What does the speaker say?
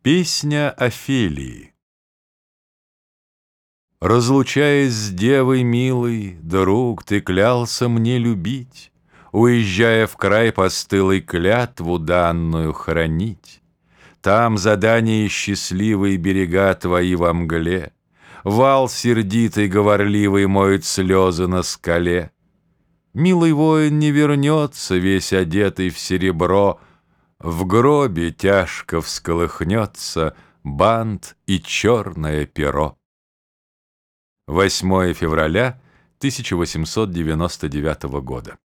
Песня Офелии Разлучаясь с девой милой, Друг, ты клялся мне любить, Уезжая в край постылый клятву данную хранить. Там задание счастливые берега твои во мгле, Вал сердитый, говорливый моет слезы на скале. Милый воин не вернется, весь одетый в серебро, В гробе тяжко всколыхнется бант и черное перо. 8 февраля 1899 года.